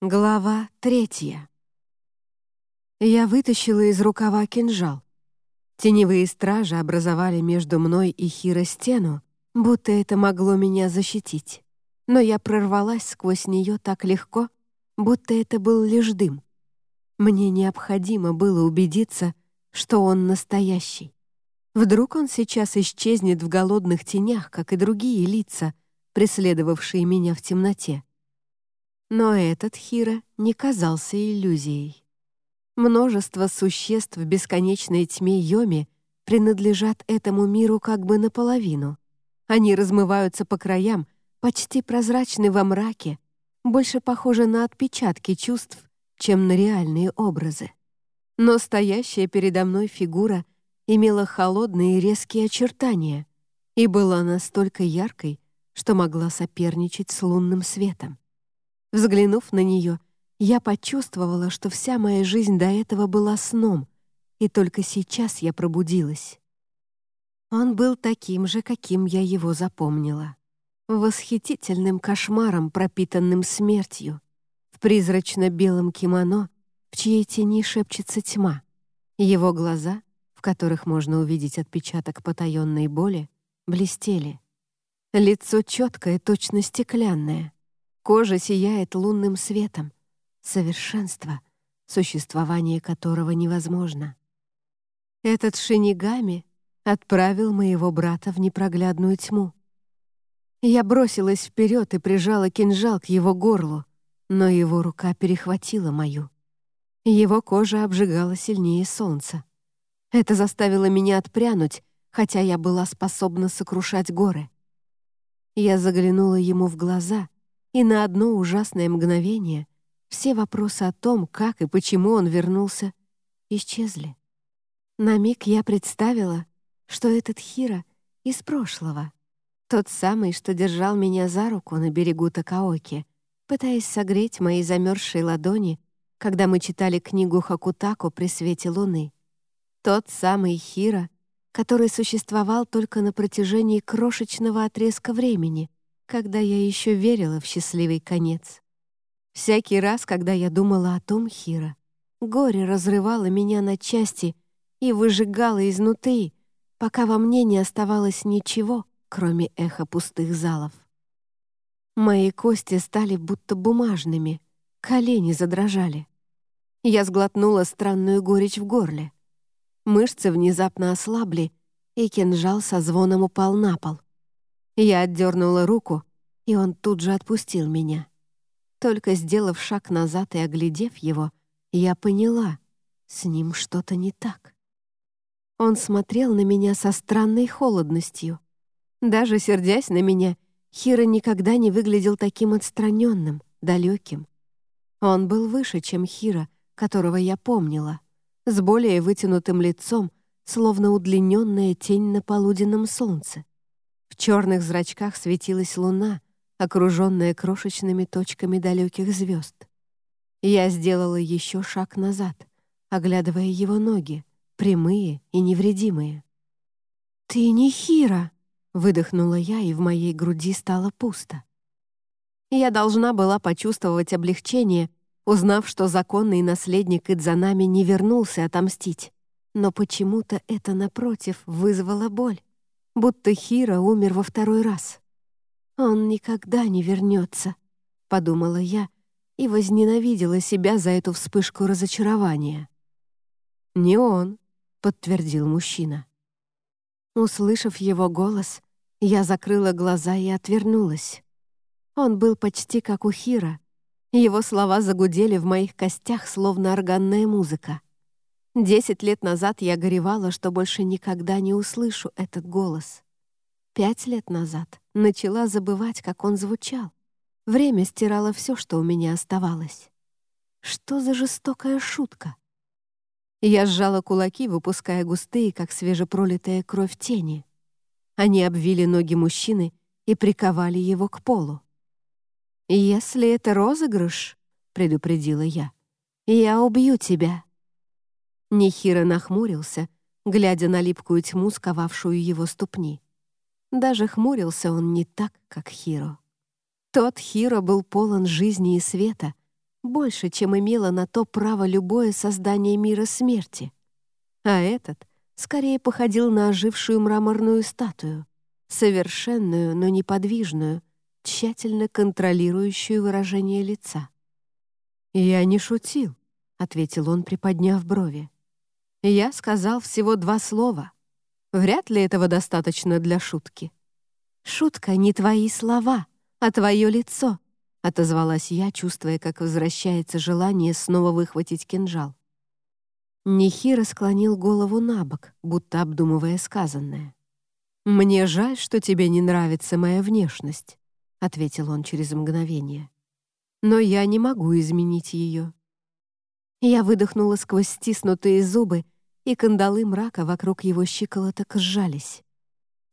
Глава третья. Я вытащила из рукава кинжал. Теневые стражи образовали между мной и Хиро стену, будто это могло меня защитить. Но я прорвалась сквозь нее так легко, будто это был лишь дым. Мне необходимо было убедиться, что он настоящий. Вдруг он сейчас исчезнет в голодных тенях, как и другие лица, преследовавшие меня в темноте. Но этот Хира не казался иллюзией. Множество существ в бесконечной тьме Йоми принадлежат этому миру как бы наполовину. Они размываются по краям, почти прозрачны во мраке, больше похожи на отпечатки чувств, чем на реальные образы. Но стоящая передо мной фигура имела холодные резкие очертания и была настолько яркой, что могла соперничать с лунным светом. Взглянув на нее, я почувствовала, что вся моя жизнь до этого была сном, и только сейчас я пробудилась. Он был таким же, каким я его запомнила. Восхитительным кошмаром, пропитанным смертью, в призрачно-белом кимоно, в чьей тени шепчется тьма. Его глаза, в которых можно увидеть отпечаток потаенной боли, блестели. Лицо четкое, точно стеклянное — Кожа сияет лунным светом. Совершенство, существование которого невозможно. Этот шинигами отправил моего брата в непроглядную тьму. Я бросилась вперед и прижала кинжал к его горлу, но его рука перехватила мою. Его кожа обжигала сильнее солнца. Это заставило меня отпрянуть, хотя я была способна сокрушать горы. Я заглянула ему в глаза и на одно ужасное мгновение все вопросы о том, как и почему он вернулся, исчезли. На миг я представила, что этот Хира из прошлого, тот самый, что держал меня за руку на берегу Такаоки, пытаясь согреть мои замерзшие ладони, когда мы читали книгу Хакутаку при свете луны. Тот самый Хира, который существовал только на протяжении крошечного отрезка времени, когда я еще верила в счастливый конец. Всякий раз, когда я думала о том, Хира, горе разрывало меня на части и выжигало изнутри, пока во мне не оставалось ничего, кроме эха пустых залов. Мои кости стали будто бумажными, колени задрожали. Я сглотнула странную горечь в горле. Мышцы внезапно ослабли, и кинжал со звоном упал на пол. Я отдернула руку, и он тут же отпустил меня. Только сделав шаг назад и оглядев его, я поняла, с ним что-то не так. Он смотрел на меня со странной холодностью. Даже сердясь на меня, Хира никогда не выглядел таким отстраненным, далеким. Он был выше, чем Хира, которого я помнила, с более вытянутым лицом, словно удлиненная тень на полуденном солнце. Черных зрачках светилась луна, окруженная крошечными точками далеких звезд. Я сделала еще шаг назад, оглядывая его ноги, прямые и невредимые. «Ты не Хира!» — выдохнула я, и в моей груди стало пусто. Я должна была почувствовать облегчение, узнав, что законный наследник Идзанами не вернулся отомстить. Но почему-то это, напротив, вызвало боль будто Хира умер во второй раз. «Он никогда не вернется», — подумала я и возненавидела себя за эту вспышку разочарования. «Не он», — подтвердил мужчина. Услышав его голос, я закрыла глаза и отвернулась. Он был почти как у Хира. Его слова загудели в моих костях, словно органная музыка. Десять лет назад я горевала, что больше никогда не услышу этот голос. Пять лет назад начала забывать, как он звучал. Время стирало все, что у меня оставалось. Что за жестокая шутка? Я сжала кулаки, выпуская густые, как свежепролитая кровь тени. Они обвили ноги мужчины и приковали его к полу. «Если это розыгрыш», — предупредила я, — «я убью тебя». Нехиро нахмурился, глядя на липкую тьму, сковавшую его ступни. Даже хмурился он не так, как Хиро. Тот Хиро был полон жизни и света, больше, чем имело на то право любое создание мира смерти. А этот скорее походил на ожившую мраморную статую, совершенную, но неподвижную, тщательно контролирующую выражение лица. «Я не шутил», — ответил он, приподняв брови. «Я сказал всего два слова. Вряд ли этого достаточно для шутки». «Шутка не твои слова, а твое лицо», — отозвалась я, чувствуя, как возвращается желание снова выхватить кинжал. Нихира склонил голову на бок, будто обдумывая сказанное. «Мне жаль, что тебе не нравится моя внешность», — ответил он через мгновение. «Но я не могу изменить ее». Я выдохнула сквозь стиснутые зубы, и кандалы мрака вокруг его щиколоток сжались.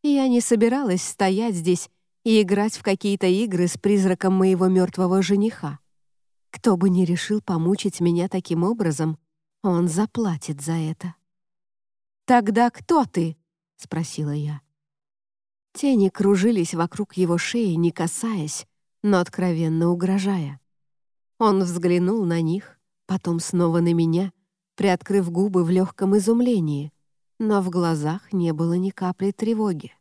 Я не собиралась стоять здесь и играть в какие-то игры с призраком моего мертвого жениха. Кто бы ни решил помучить меня таким образом, он заплатит за это. «Тогда кто ты?» — спросила я. Тени кружились вокруг его шеи, не касаясь, но откровенно угрожая. Он взглянул на них, потом снова на меня, приоткрыв губы в легком изумлении, но в глазах не было ни капли тревоги.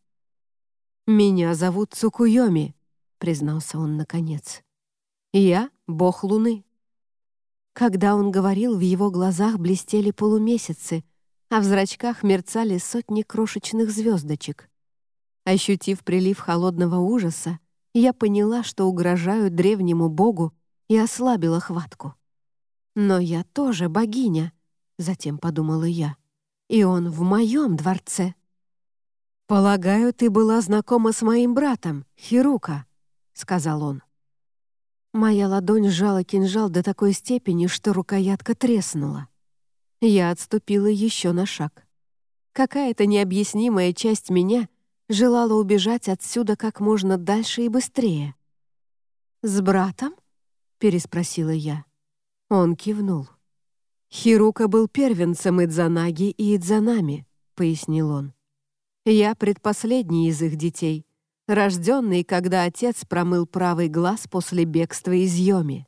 «Меня зовут Цукуйоми», — признался он наконец. «Я — бог луны». Когда он говорил, в его глазах блестели полумесяцы, а в зрачках мерцали сотни крошечных звездочек. Ощутив прилив холодного ужаса, я поняла, что угрожаю древнему богу и ослабила хватку. «Но я тоже богиня», — затем подумала я, «и он в моем дворце». «Полагаю, ты была знакома с моим братом, Хирука», — сказал он. Моя ладонь сжала кинжал до такой степени, что рукоятка треснула. Я отступила еще на шаг. Какая-то необъяснимая часть меня желала убежать отсюда как можно дальше и быстрее. «С братом?» — переспросила я. Он кивнул. «Хирука был первенцем Идзанаги и Идзанами», — пояснил он. «Я предпоследний из их детей, рожденный, когда отец промыл правый глаз после бегства из Йоми.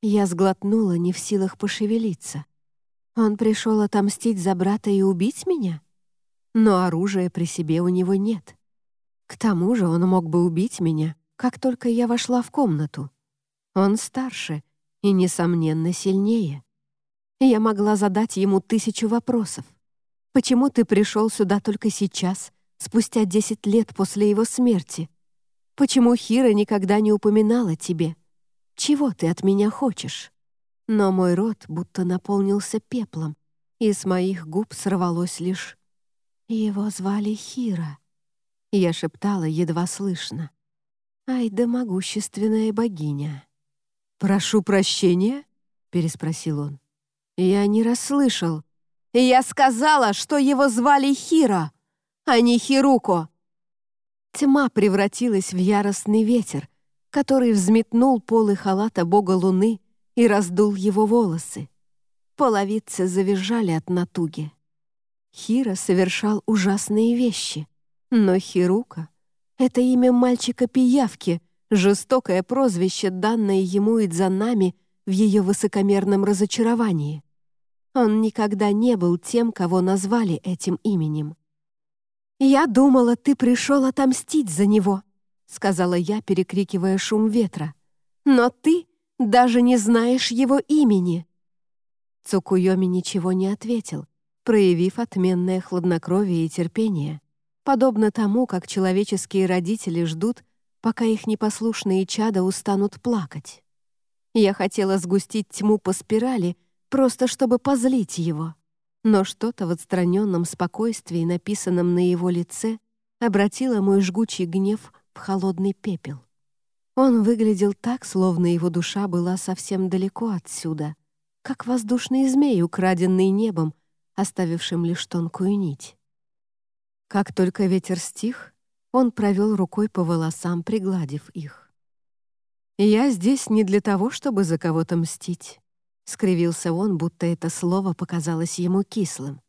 Я сглотнула, не в силах пошевелиться. Он пришел отомстить за брата и убить меня? Но оружия при себе у него нет. К тому же он мог бы убить меня, как только я вошла в комнату. Он старше и, несомненно, сильнее. Я могла задать ему тысячу вопросов. «Почему ты пришел сюда только сейчас?» спустя десять лет после его смерти? Почему Хира никогда не упоминала тебе? Чего ты от меня хочешь?» Но мой рот будто наполнился пеплом, и с моих губ сорвалось лишь «Его звали Хира». Я шептала едва слышно. «Ай да могущественная богиня». «Прошу прощения?» — переспросил он. «Я не расслышал. Я сказала, что его звали Хира!» а не Хируко!» Тьма превратилась в яростный ветер, который взметнул полы халата бога луны и раздул его волосы. Половицы завизжали от натуги. Хира совершал ужасные вещи, но Хирука — это имя мальчика-пиявки, жестокое прозвище, данное ему Идзанами в ее высокомерном разочаровании. Он никогда не был тем, кого назвали этим именем. «Я думала, ты пришел отомстить за него», — сказала я, перекрикивая шум ветра. «Но ты даже не знаешь его имени». Цукуйоми ничего не ответил, проявив отменное хладнокровие и терпение, подобно тому, как человеческие родители ждут, пока их непослушные чада устанут плакать. Я хотела сгустить тьму по спирали, просто чтобы позлить его но что-то в отстраненном спокойствии, написанном на его лице, обратило мой жгучий гнев в холодный пепел. Он выглядел так, словно его душа была совсем далеко отсюда, как воздушный змей, украденный небом, оставившим лишь тонкую нить. Как только ветер стих, он провел рукой по волосам, пригладив их. «Я здесь не для того, чтобы за кого-то мстить. Скривился он, будто это слово показалось ему кислым.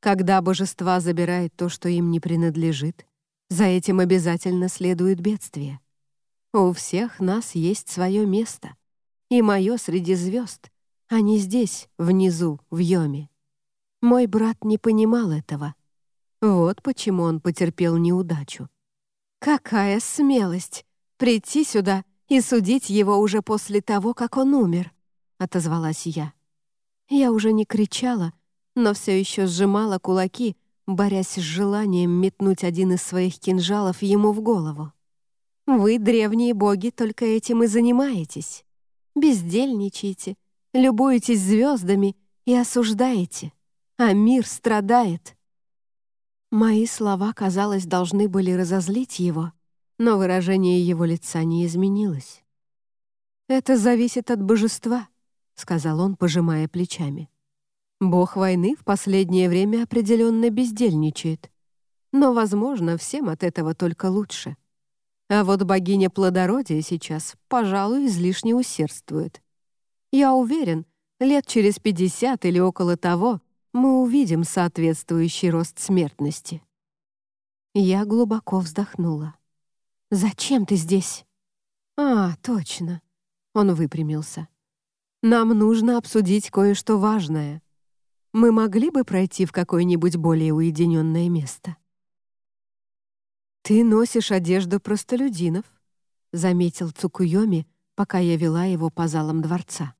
Когда божества забирают то, что им не принадлежит, за этим обязательно следует бедствие. У всех нас есть свое место, и мое среди звезд, а не здесь, внизу, в Йоме. Мой брат не понимал этого. Вот почему он потерпел неудачу. Какая смелость прийти сюда и судить его уже после того, как он умер, отозвалась я. Я уже не кричала, но все еще сжимала кулаки, борясь с желанием метнуть один из своих кинжалов ему в голову. Вы, древние боги, только этим и занимаетесь. Бездельничаете, любуетесь звездами и осуждаете, а мир страдает. Мои слова, казалось, должны были разозлить его, но выражение его лица не изменилось. «Это зависит от божества», — сказал он, пожимая плечами. «Бог войны в последнее время определенно бездельничает, но, возможно, всем от этого только лучше». А вот богиня плодородия сейчас, пожалуй, излишне усердствует. Я уверен, лет через 50 или около того мы увидим соответствующий рост смертности. Я глубоко вздохнула. «Зачем ты здесь?» «А, точно». Он выпрямился. «Нам нужно обсудить кое-что важное. Мы могли бы пройти в какое-нибудь более уединенное место?» «Ты носишь одежду простолюдинов», — заметил Цукуйоми, пока я вела его по залам дворца.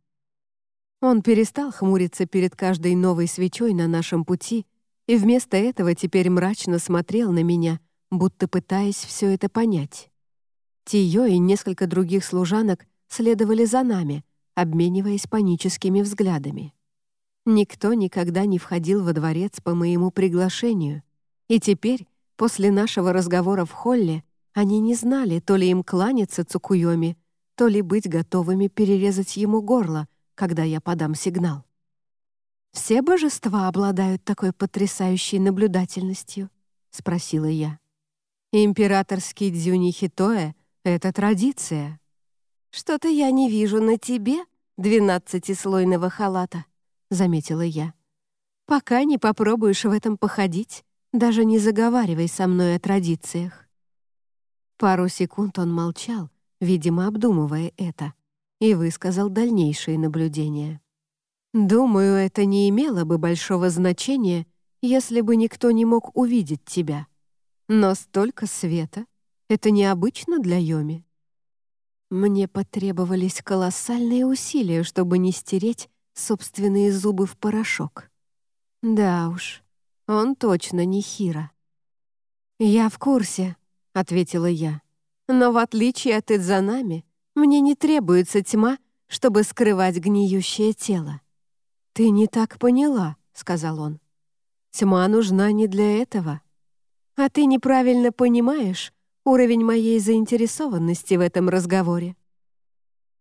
Он перестал хмуриться перед каждой новой свечой на нашем пути и вместо этого теперь мрачно смотрел на меня, будто пытаясь все это понять. Тиё и несколько других служанок следовали за нами, обмениваясь паническими взглядами. Никто никогда не входил во дворец по моему приглашению, и теперь После нашего разговора в холле они не знали, то ли им кланяться Цукуйоми, то ли быть готовыми перерезать ему горло, когда я подам сигнал. «Все божества обладают такой потрясающей наблюдательностью?» — спросила я. «Императорский дзюни Хитоэ — это традиция». «Что-то я не вижу на тебе двенадцатислойного халата», — заметила я. «Пока не попробуешь в этом походить, даже не заговаривай со мной о традициях». Пару секунд он молчал, видимо, обдумывая это, и высказал дальнейшие наблюдения. «Думаю, это не имело бы большого значения, если бы никто не мог увидеть тебя. Но столько света — это необычно для Йоми». Мне потребовались колоссальные усилия, чтобы не стереть собственные зубы в порошок. Да уж, он точно не Хира. «Я в курсе», — ответила я. «Но в отличие от Идзанами, мне не требуется тьма, чтобы скрывать гниющее тело». «Ты не так поняла», — сказал он. «Тьма нужна не для этого. А ты неправильно понимаешь уровень моей заинтересованности в этом разговоре».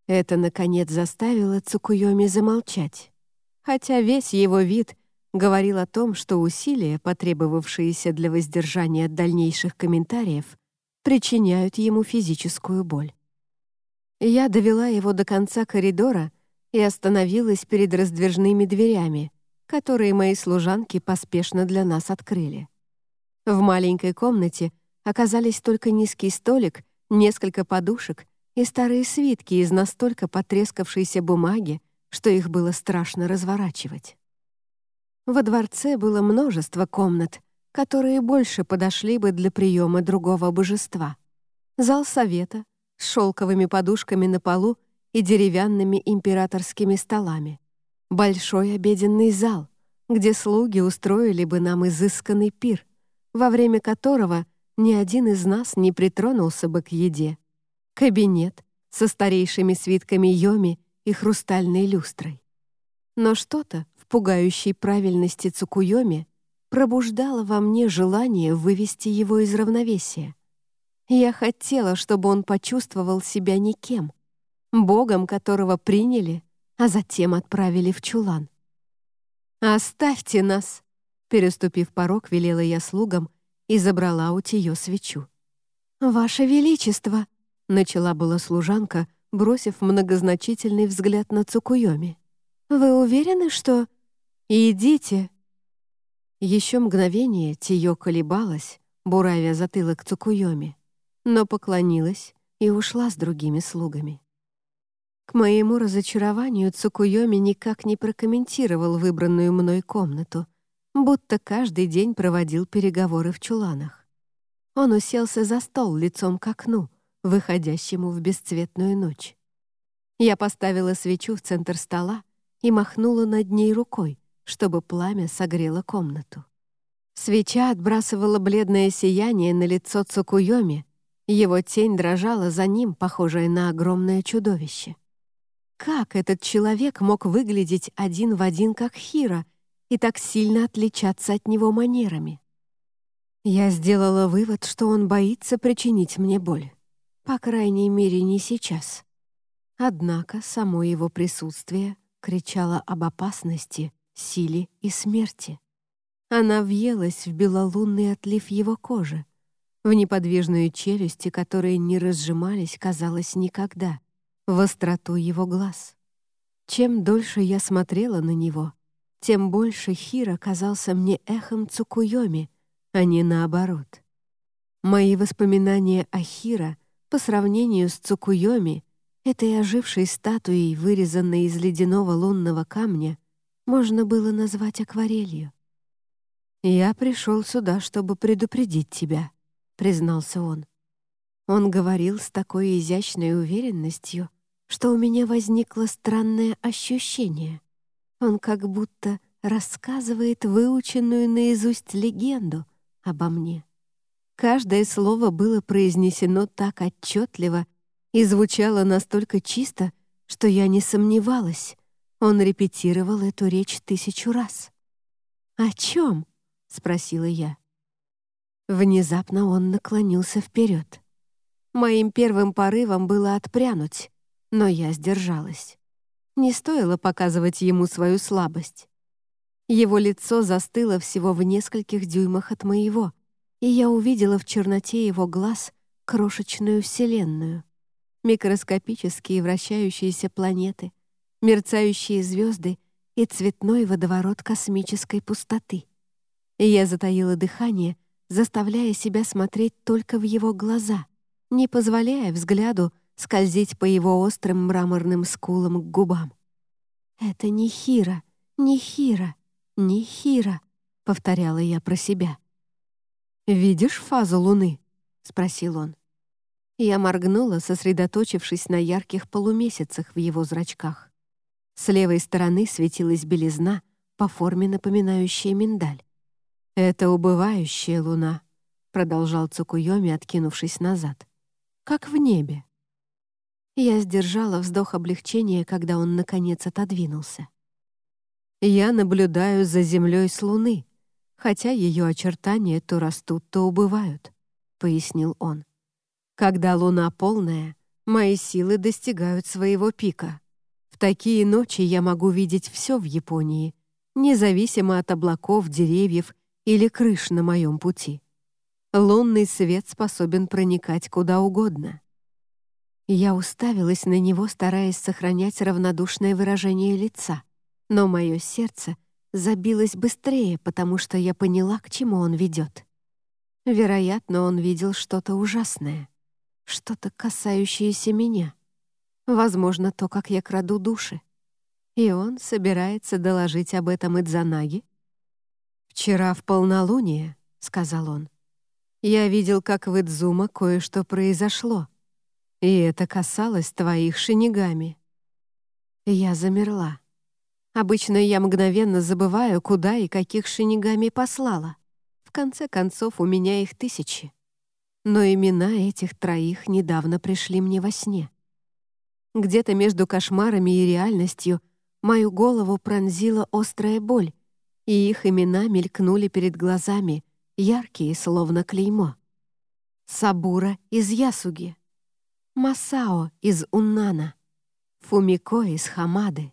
Это, наконец, заставило Цукуйоми замолчать, хотя весь его вид — говорил о том, что усилия, потребовавшиеся для воздержания от дальнейших комментариев, причиняют ему физическую боль. Я довела его до конца коридора и остановилась перед раздвижными дверями, которые мои служанки поспешно для нас открыли. В маленькой комнате оказались только низкий столик, несколько подушек и старые свитки из настолько потрескавшейся бумаги, что их было страшно разворачивать. Во дворце было множество комнат, которые больше подошли бы для приема другого божества. Зал совета с шелковыми подушками на полу и деревянными императорскими столами. Большой обеденный зал, где слуги устроили бы нам изысканный пир, во время которого ни один из нас не притронулся бы к еде. Кабинет со старейшими свитками Йоми и хрустальной люстрой. Но что-то в пугающей правильности Цукуйоми пробуждало во мне желание вывести его из равновесия. Я хотела, чтобы он почувствовал себя никем, богом которого приняли, а затем отправили в чулан. «Оставьте нас!» Переступив порог, велела я слугам и забрала у Тиё свечу. «Ваше Величество!» — начала была служанка, бросив многозначительный взгляд на Цукуйоми. «Вы уверены, что...» «Идите!» Еще мгновение Тиё колебалась, буравя затылок Цукуйоми, но поклонилась и ушла с другими слугами. К моему разочарованию Цукуйоми никак не прокомментировал выбранную мной комнату, будто каждый день проводил переговоры в чуланах. Он уселся за стол лицом к окну, выходящему в бесцветную ночь. Я поставила свечу в центр стола и махнула над ней рукой, чтобы пламя согрело комнату. Свеча отбрасывала бледное сияние на лицо Цукуйоми, его тень дрожала за ним, похожая на огромное чудовище. Как этот человек мог выглядеть один в один, как Хира, и так сильно отличаться от него манерами? Я сделала вывод, что он боится причинить мне боль. По крайней мере, не сейчас. Однако само его присутствие кричало об опасности, силе и смерти. Она въелась в белолунный отлив его кожи, в неподвижные челюсти, которые не разжимались, казалось, никогда — в остроту его глаз. Чем дольше я смотрела на него, тем больше Хира казался мне эхом Цукуйоми, а не наоборот. Мои воспоминания о Хира по сравнению с Цукуйоми, этой ожившей статуей, вырезанной из ледяного лунного камня, можно было назвать акварелью. «Я пришел сюда, чтобы предупредить тебя», — признался он. Он говорил с такой изящной уверенностью, что у меня возникло странное ощущение. Он как будто рассказывает выученную наизусть легенду обо мне. Каждое слово было произнесено так отчетливо и звучало настолько чисто, что я не сомневалась. Он репетировал эту речь тысячу раз. «О чем?» — спросила я. Внезапно он наклонился вперед. Моим первым порывом было отпрянуть, но я сдержалась. Не стоило показывать ему свою слабость. Его лицо застыло всего в нескольких дюймах от моего, и я увидела в черноте его глаз крошечную вселенную, микроскопические вращающиеся планеты, мерцающие звезды и цветной водоворот космической пустоты. Я затаила дыхание, заставляя себя смотреть только в его глаза, не позволяя взгляду скользить по его острым мраморным скулам к губам. «Это не Хира, не Хира, не Хира», — повторяла я про себя. «Видишь фазу Луны?» — спросил он. Я моргнула, сосредоточившись на ярких полумесяцах в его зрачках. С левой стороны светилась белизна, по форме напоминающая миндаль. «Это убывающая луна», — продолжал Цукуйоми, откинувшись назад. «Как в небе». Я сдержала вздох облегчения, когда он, наконец, отодвинулся. «Я наблюдаю за землей с Луны, хотя ее очертания то растут, то убывают», — пояснил он. «Когда Луна полная, мои силы достигают своего пика. В такие ночи я могу видеть все в Японии, независимо от облаков, деревьев или крыш на моем пути. Лунный свет способен проникать куда угодно. Я уставилась на него, стараясь сохранять равнодушное выражение лица. Но мое сердце забилось быстрее, потому что я поняла, к чему он ведет. Вероятно, он видел что-то ужасное, что-то касающееся меня. Возможно, то, как я краду души. И он собирается доложить об этом Идзанаги. «Вчера в полнолуние», — сказал он, — «я видел, как в Идзума кое-что произошло». И это касалось твоих шинигами. Я замерла. Обычно я мгновенно забываю, куда и каких шинигами послала. В конце концов, у меня их тысячи. Но имена этих троих недавно пришли мне во сне. Где-то между кошмарами и реальностью мою голову пронзила острая боль, и их имена мелькнули перед глазами, яркие, словно клеймо. Сабура из Ясуги, Масао из Уннана, Фумико из Хамады.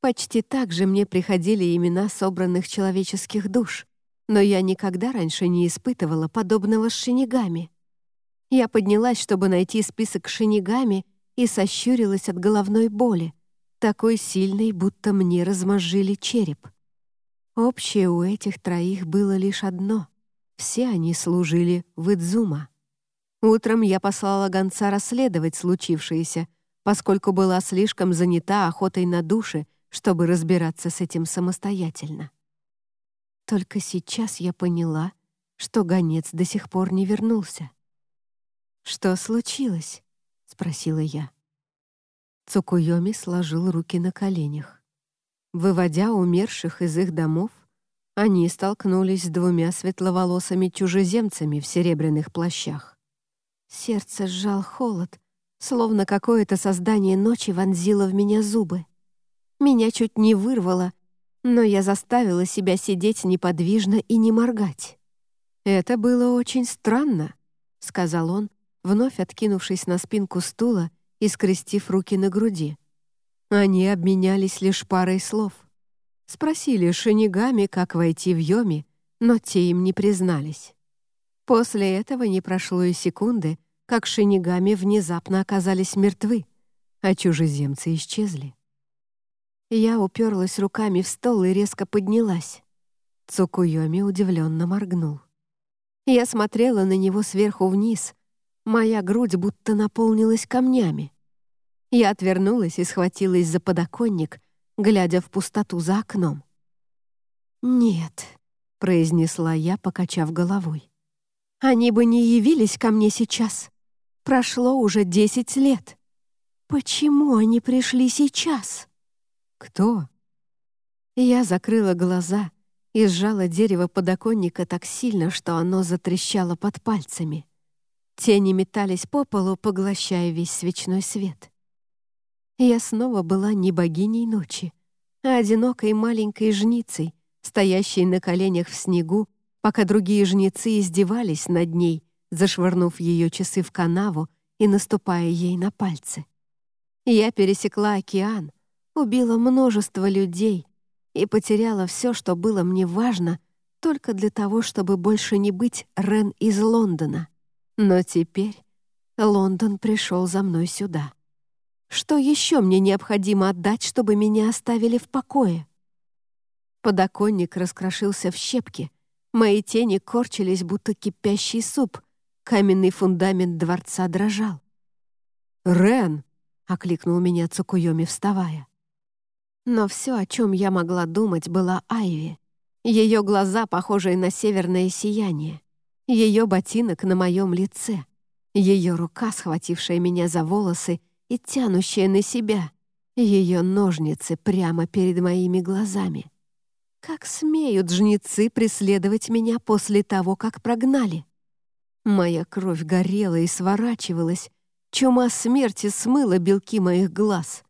Почти так же мне приходили имена собранных человеческих душ, но я никогда раньше не испытывала подобного с шинигами. Я поднялась, чтобы найти список шинигами, и сощурилась от головной боли, такой сильной, будто мне размозжили череп. Общее у этих троих было лишь одно — все они служили в Идзума. Утром я послала гонца расследовать случившееся, поскольку была слишком занята охотой на души, чтобы разбираться с этим самостоятельно. Только сейчас я поняла, что гонец до сих пор не вернулся. «Что случилось?» — спросила я. Цукуйоми сложил руки на коленях. Выводя умерших из их домов, они столкнулись с двумя светловолосыми чужеземцами в серебряных плащах. Сердце сжал холод, словно какое-то создание ночи вонзило в меня зубы. Меня чуть не вырвало, но я заставила себя сидеть неподвижно и не моргать. «Это было очень странно», — сказал он, вновь откинувшись на спинку стула и скрестив руки на груди. Они обменялись лишь парой слов. Спросили шинигами, как войти в Йоми, но те им не признались. После этого не прошло и секунды, как шинигами внезапно оказались мертвы, а чужеземцы исчезли. Я уперлась руками в стол и резко поднялась. Цукуйоми удивленно моргнул. Я смотрела на него сверху вниз. Моя грудь будто наполнилась камнями. Я отвернулась и схватилась за подоконник, глядя в пустоту за окном. «Нет», — произнесла я, покачав головой. «Они бы не явились ко мне сейчас. Прошло уже десять лет. Почему они пришли сейчас? Кто? Я закрыла глаза и сжала дерево подоконника так сильно, что оно затрещало под пальцами. Тени метались по полу, поглощая весь свечной свет. Я снова была не богиней ночи, а одинокой маленькой жницей, стоящей на коленях в снегу, пока другие жнецы издевались над ней, зашвырнув ее часы в канаву и наступая ей на пальцы. Я пересекла океан, убила множество людей и потеряла все, что было мне важно, только для того, чтобы больше не быть Рен из Лондона. Но теперь Лондон пришел за мной сюда. Что еще мне необходимо отдать, чтобы меня оставили в покое? Подоконник раскрошился в щепки, мои тени корчились, будто кипящий суп, Каменный фундамент дворца дрожал. «Рен!» — окликнул меня Цукуйоми, вставая. Но все, о чем я могла думать, была Айви. Ее глаза, похожие на северное сияние. Ее ботинок на моем лице. Ее рука, схватившая меня за волосы и тянущая на себя. Ее ножницы прямо перед моими глазами. Как смеют жнецы преследовать меня после того, как прогнали? Моя кровь горела и сворачивалась. Чума смерти смыла белки моих глаз.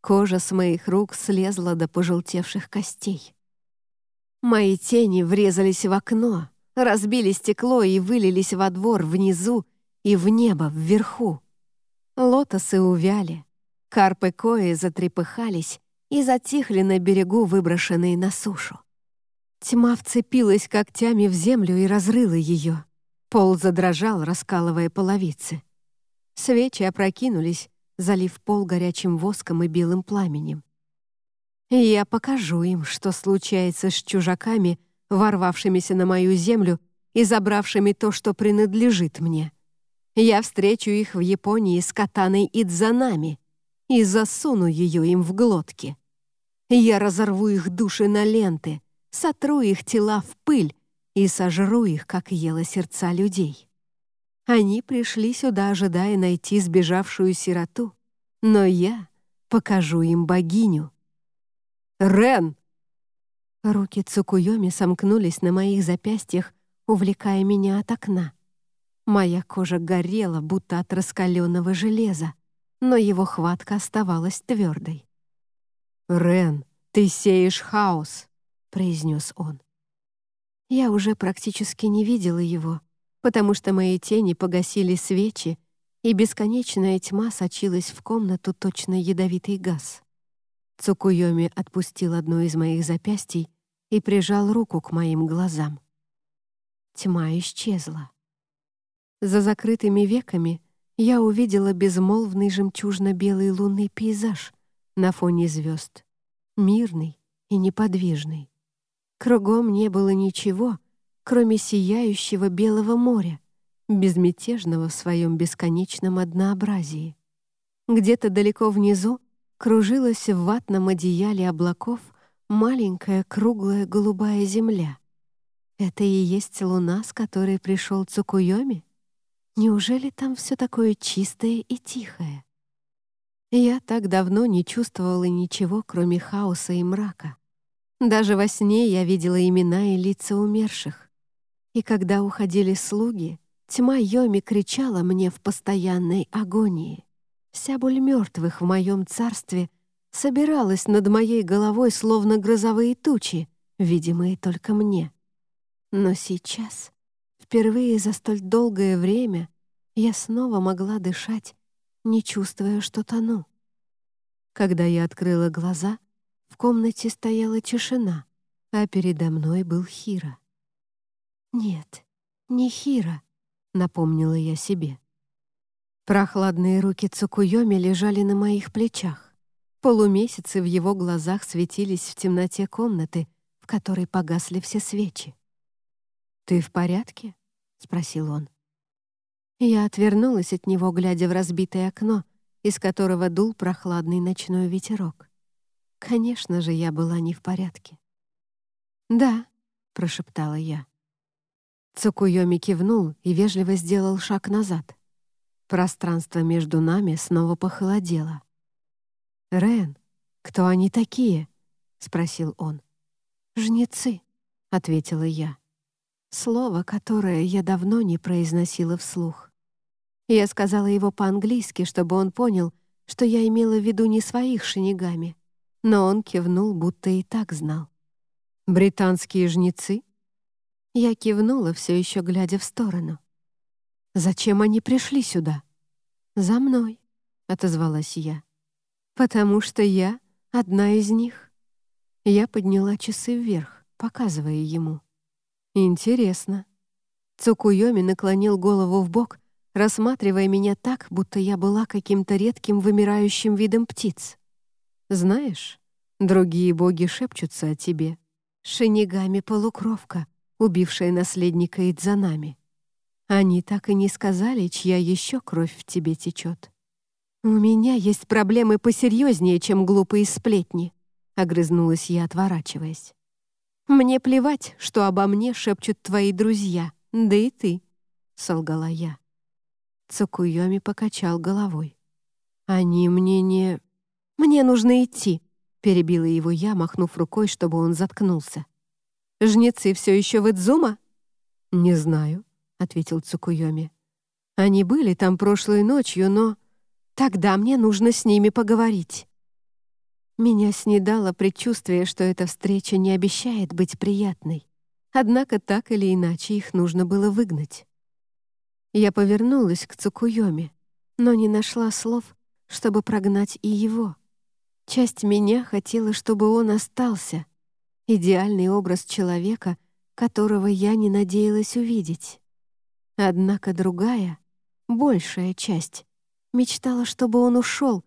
Кожа с моих рук слезла до пожелтевших костей. Мои тени врезались в окно, разбили стекло и вылились во двор внизу и в небо вверху. Лотосы увяли, карпы кои затрепыхались и затихли на берегу, выброшенные на сушу. Тьма вцепилась когтями в землю и разрыла ее. Пол задрожал, раскалывая половицы. Свечи опрокинулись, залив пол горячим воском и белым пламенем. я покажу им, что случается с чужаками, ворвавшимися на мою землю и забравшими то, что принадлежит мне. Я встречу их в Японии с катаной Идзанами и засуну ее им в глотки. Я разорву их души на ленты, сотру их тела в пыль, и сожру их, как ела сердца людей. Они пришли сюда, ожидая найти сбежавшую сироту, но я покажу им богиню. «Рен!» Руки Цукуйоми сомкнулись на моих запястьях, увлекая меня от окна. Моя кожа горела, будто от раскаленного железа, но его хватка оставалась твердой. «Рен, ты сеешь хаос», — произнес он. Я уже практически не видела его, потому что мои тени погасили свечи, и бесконечная тьма сочилась в комнату точно ядовитый газ. Цукуйоми отпустил одно из моих запястий и прижал руку к моим глазам. Тьма исчезла. За закрытыми веками я увидела безмолвный жемчужно-белый лунный пейзаж на фоне звезд, мирный и неподвижный. Кругом не было ничего, кроме сияющего белого моря, безмятежного в своем бесконечном однообразии. Где-то далеко внизу кружилась в ватном одеяле облаков маленькая круглая голубая земля. Это и есть луна, с которой пришел Цукуйоми? Неужели там все такое чистое и тихое? Я так давно не чувствовала ничего, кроме хаоса и мрака. Даже во сне я видела имена и лица умерших. И когда уходили слуги, тьма Йоми кричала мне в постоянной агонии. Вся боль мертвых в моем царстве собиралась над моей головой, словно грозовые тучи, видимые только мне. Но сейчас, впервые за столь долгое время, я снова могла дышать, не чувствуя, что тону. Когда я открыла глаза, в комнате стояла тишина, а передо мной был Хира. «Нет, не Хира», — напомнила я себе. Прохладные руки Цукуйоми лежали на моих плечах. Полумесяцы в его глазах светились в темноте комнаты, в которой погасли все свечи. «Ты в порядке?» — спросил он. Я отвернулась от него, глядя в разбитое окно, из которого дул прохладный ночной ветерок. Конечно же, я была не в порядке. «Да», — прошептала я. Цукуйоми кивнул и вежливо сделал шаг назад. Пространство между нами снова похолодело. «Рен, кто они такие?» — спросил он. «Жнецы», — ответила я. Слово, которое я давно не произносила вслух. Я сказала его по-английски, чтобы он понял, что я имела в виду не своих шинигами, но он кивнул, будто и так знал. «Британские жнецы?» Я кивнула, все еще глядя в сторону. Зачем они пришли сюда?» «За мной», — отозвалась я. «Потому что я одна из них». Я подняла часы вверх, показывая ему. «Интересно». Цукуйоми наклонил голову в бок, рассматривая меня так, будто я была каким-то редким вымирающим видом птиц. «Знаешь, другие боги шепчутся о тебе. Шинигами-полукровка, убившая наследника Идзанами. Они так и не сказали, чья еще кровь в тебе течет. «У меня есть проблемы посерьезнее, чем глупые сплетни», — огрызнулась я, отворачиваясь. «Мне плевать, что обо мне шепчут твои друзья, да и ты», — солгала я. Цукуйоми покачал головой. «Они мне не...» «Мне нужно идти», — перебила его я, махнув рукой, чтобы он заткнулся. «Жнецы все еще в Идзума?» «Не знаю», ответил Цукуйоми. «Они были там прошлой ночью, но... Тогда мне нужно с ними поговорить». Меня снедало предчувствие, что эта встреча не обещает быть приятной. Однако так или иначе их нужно было выгнать. Я повернулась к Цукуйоми, но не нашла слов, чтобы прогнать и его. Часть меня хотела, чтобы он остался. Идеальный образ человека, которого я не надеялась увидеть. Однако другая, большая часть, мечтала, чтобы он ушел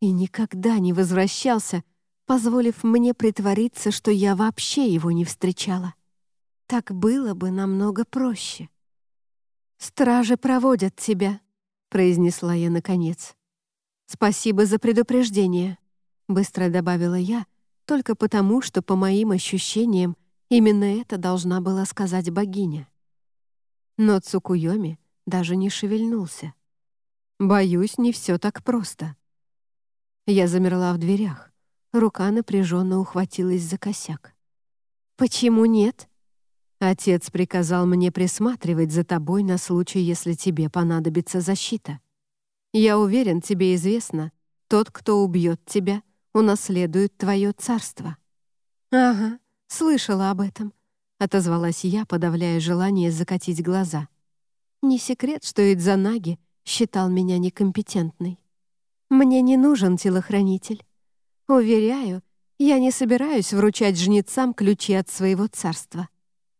и никогда не возвращался, позволив мне притвориться, что я вообще его не встречала. Так было бы намного проще. «Стражи проводят тебя», — произнесла я наконец. «Спасибо за предупреждение», — быстро добавила я, только потому, что, по моим ощущениям, именно это должна была сказать богиня. Но Цукуйоми даже не шевельнулся. «Боюсь, не все так просто». Я замерла в дверях. Рука напряженно ухватилась за косяк. «Почему нет?» «Отец приказал мне присматривать за тобой на случай, если тебе понадобится защита. Я уверен, тебе известно, тот, кто убьет тебя, унаследует твое царство». «Ага, слышала об этом отозвалась я, подавляя желание закатить глаза. Не секрет, что Идзанаги считал меня некомпетентной. Мне не нужен телохранитель. Уверяю, я не собираюсь вручать жнецам ключи от своего царства.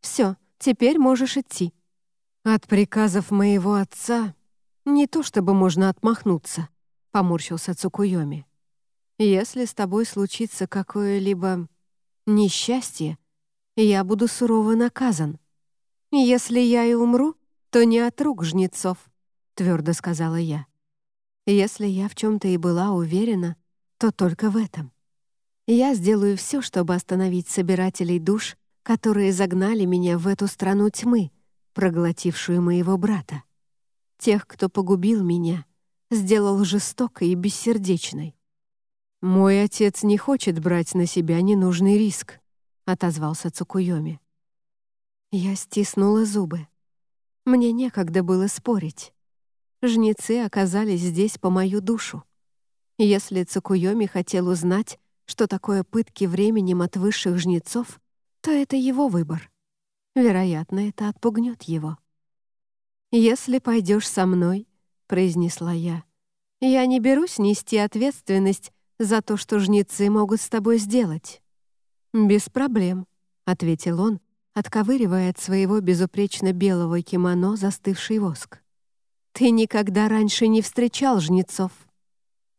Все, теперь можешь идти. От приказов моего отца не то чтобы можно отмахнуться, поморщился Цукуйоми. Если с тобой случится какое-либо несчастье, я буду сурово наказан. Если я и умру, то не от рук жнецов», — твердо сказала я. Если я в чем-то и была уверена, то только в этом. Я сделаю все, чтобы остановить собирателей душ, которые загнали меня в эту страну тьмы, проглотившую моего брата. Тех, кто погубил меня, сделал жестокой и бессердечной. «Мой отец не хочет брать на себя ненужный риск», — отозвался Цукуйоми. Я стиснула зубы. Мне некогда было спорить. Жнецы оказались здесь по мою душу. Если Цукуйоми хотел узнать, что такое пытки временем от высших жнецов, то это его выбор. Вероятно, это отпугнет его. «Если пойдешь со мной», — произнесла я, — «я не берусь нести ответственность за то, что жнецы могут с тобой сделать». «Без проблем», — ответил он, отковыривая от своего безупречно белого кимоно застывший воск. «Ты никогда раньше не встречал жнецов».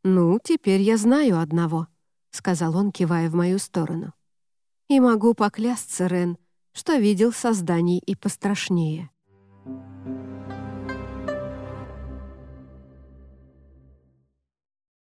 «Ну, теперь я знаю одного», — сказал он, кивая в мою сторону. «И могу поклясться, Рен, что видел созданий и пострашнее».